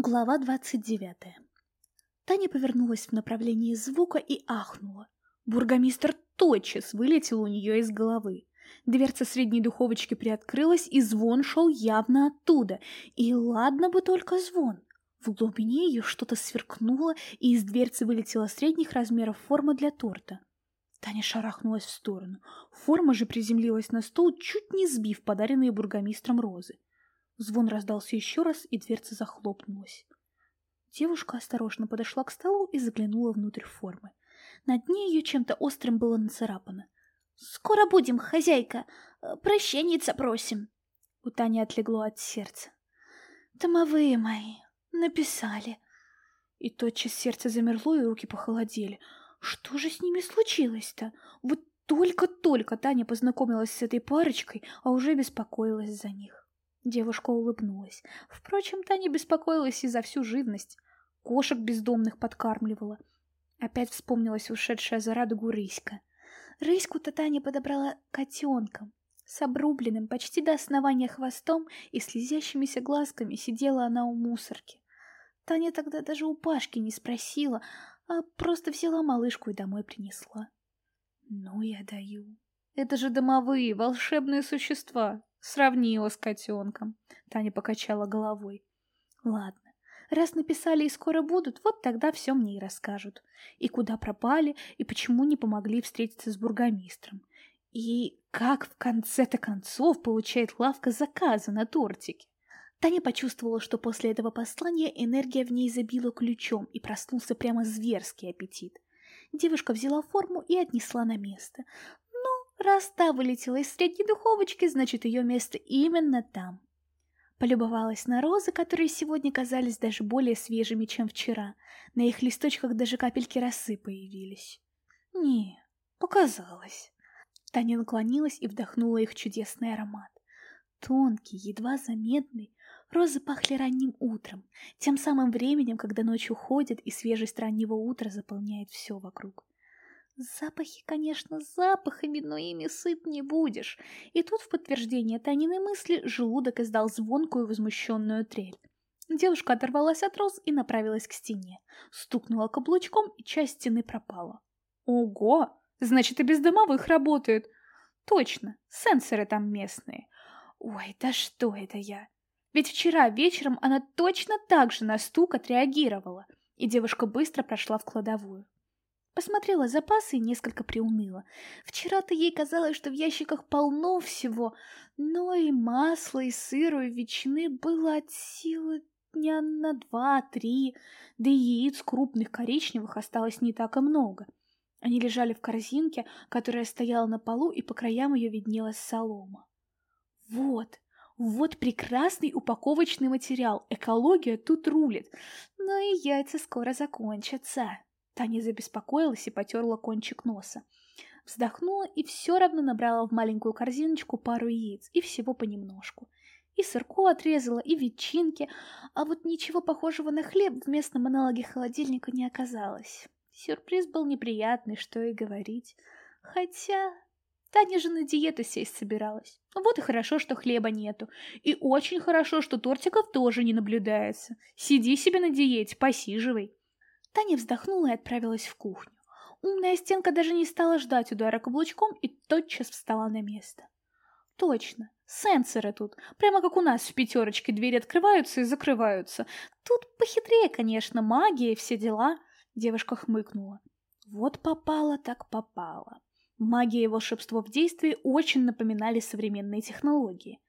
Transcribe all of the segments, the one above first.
Глава 29. Таня повернулась в направлении звука и ахнула. Бургомистр тотчас вылетел у нее из головы. Дверца средней духовочки приоткрылась, и звон шел явно оттуда. И ладно бы только звон. В глубине ее что-то сверкнуло, и из дверцы вылетела средних размеров форма для торта. Таня шарахнулась в сторону. Форма же приземлилась на стол, чуть не сбив подаренные бургомистром розы. Звон раздался еще раз, и дверца захлопнулась. Девушка осторожно подошла к столу и заглянула внутрь формы. На дне ее чем-то острым было нацарапано. «Скоро будем, хозяйка! Прощенница просим!» У Тани отлегло от сердца. «Домовые мои, написали!» И тотчас сердце замерло, и руки похолодели. Что же с ними случилось-то? Вот только-только Таня познакомилась с этой парочкой, а уже беспокоилась за них. Девушка улыбнулась. Впрочем, та не беспокоилась и за всю живность. Кошек бездомных подкармливала. Опять вспомнилась ушедшая за радугу рыська. Рыську-то Таня подобрала котенком. С обрубленным почти до основания хвостом и слезящимися глазками сидела она у мусорки. Таня тогда даже у Пашки не спросила, а просто взяла малышку и домой принесла. Ну, я даю. Это же домовые, волшебные существа. Сравни его с котенком. Таня покачала головой. Ладно, раз написали и скоро будут, вот тогда все мне и расскажут. И куда пропали, и почему не помогли встретиться с бургомистром. И как в конце-то концов получает лавка заказы на тортике. Таня почувствовала, что после этого послания энергия в ней забила ключом и проснулся прямо зверский аппетит. Девушка взяла форму и отнесла на место. Раз та вылетела из средней духовочки, значит, ее место именно там. Полюбовалась на розы, которые сегодня казались даже более свежими, чем вчера. На их листочках даже капельки росы появились. Не, показалось. Таня наклонилась и вдохнула их чудесный аромат. Тонкий, едва заметный, розы пахли ранним утром, тем самым временем, когда ночь уходит и свежесть раннего утра заполняет все вокруг. Запахи, конечно, запахами, но ими сыт не будешь. И тут в подтверждение Таниной мысли желудок издал звонкую возмущенную трель. Девушка оторвалась от роз и направилась к стене. Стукнула каблучком, и часть стены пропала. Ого! Значит, и без домовых работают. Точно, сенсоры там местные. Ой, да что это я? Ведь вчера вечером она точно так же на стук отреагировала. И девушка быстро прошла в кладовую. Посмотрела запасы и несколько приуныла. Вчера-то ей казалось, что в ящиках полно всего, но и масла, и сыру, и ветчины было от силы дня на два-три, да и яиц крупных коричневых осталось не так и много. Они лежали в корзинке, которая стояла на полу, и по краям ее виднелась солома. Вот, вот прекрасный упаковочный материал, экология тут рулит, но и яйца скоро закончатся. Таня забеспокоилась и потерла кончик носа. Вздохнула и все равно набрала в маленькую корзиночку пару яиц, и всего понемножку. И сырку отрезала, и ветчинки, а вот ничего похожего на хлеб в местном аналоге холодильника не оказалось. Сюрприз был неприятный, что и говорить. Хотя... Таня же на диету сесть собиралась. Вот и хорошо, что хлеба нету. И очень хорошо, что тортиков тоже не наблюдается. Сиди себе на диете, посиживай. Таня вздохнула и отправилась в кухню. Умная стенка даже не стала ждать удара каблучком и тотчас встала на место. Точно, сенсоры тут, прямо как у нас в пятерочке двери открываются и закрываются. Тут похитрее, конечно, магия и все дела. Девушка хмыкнула. Вот попало так попало. Магия и волшебство в действии очень напоминали современные технологии.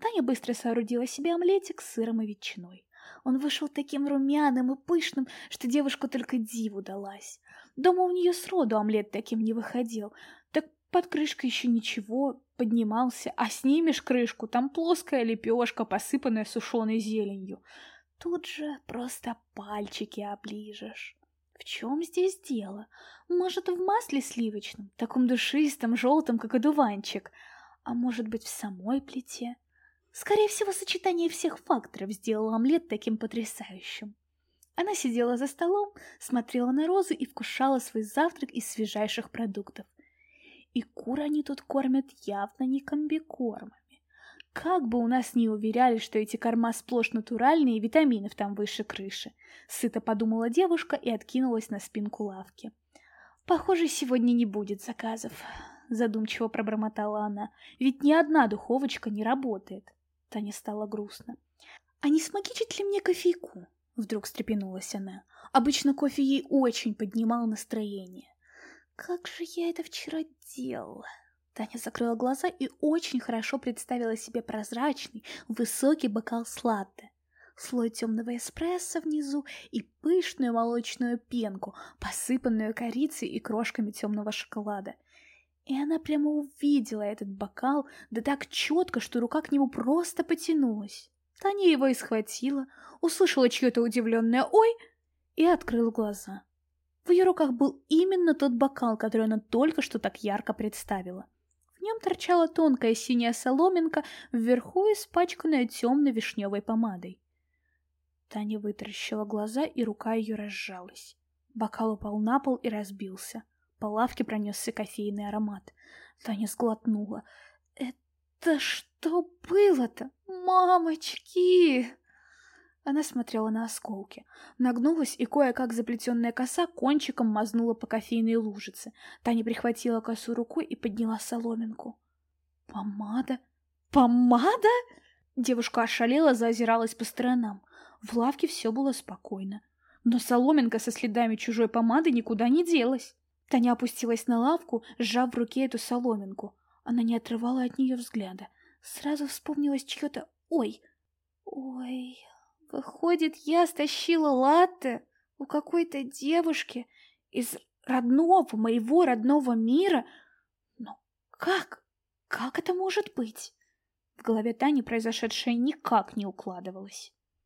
Таня быстро соорудила себе омлетик с сыром и ветчиной. Он вышел таким румяным и пышным, что девушка только диву далась. Дома у нее сроду омлет таким не выходил. Так под крышкой еще ничего, поднимался, а снимешь крышку, там плоская лепешка, посыпанная сушеной зеленью. Тут же просто пальчики оближешь. В чем здесь дело? Может, в масле сливочном, таком душистом, желтом, как одуванчик? А может быть, в самой плите? Скорее всего, сочетание всех факторов сделало омлет таким потрясающим. Она сидела за столом, смотрела на розы и вкушала свой завтрак из свежайших продуктов. И кур они тут кормят явно не комбикормами. Как бы у нас ни уверяли, что эти корма сплошь натуральные, витаминов там выше крыши. Сыто подумала девушка и откинулась на спинку лавки. Похоже, сегодня не будет заказов, задумчиво пробормотала она. Ведь ни одна духовочка не работает. Таня стала грустно. А не смогичит ли мне кофейку? Вдруг встрепенулась она. Обычно кофе ей очень поднимал настроение. Как же я это вчера делала? Таня закрыла глаза и очень хорошо представила себе прозрачный, высокий бокал с. Слой темного эспрессо внизу и пышную молочную пенку, посыпанную корицей и крошками темного шоколада. И она прямо увидела этот бокал, да так четко, что рука к нему просто потянулась. Таня его и схватила, услышала чье-то удивленное «Ой!» и открыла глаза. В ее руках был именно тот бокал, который она только что так ярко представила. В нем торчала тонкая синяя соломинка, вверху испачканная темно-вишневой помадой. Таня вытаращила глаза, и рука ее разжалась. Бокал упал на пол и разбился. По лавке пронесся кофейный аромат. Таня сглотнула. «Это что было-то? Мамочки!» Она смотрела на осколки. Нагнулась и кое-как заплетенная коса кончиком мазнула по кофейной лужице. Таня прихватила косу рукой и подняла соломинку. «Помада? Помада?» Девушка ошалела, заозиралась по сторонам. В лавке все было спокойно. Но соломинка со следами чужой помады никуда не делась. Таня опустилась на лавку, сжав в руке эту соломинку. Она не отрывала от нее взгляда. Сразу вспомнилось чье-то «Ой!» «Ой!» Выходит, я стащила латте у какой-то девушки из родного, моего родного мира? Но как? Как это может быть? В голове Тани произошедшее никак не укладывалось.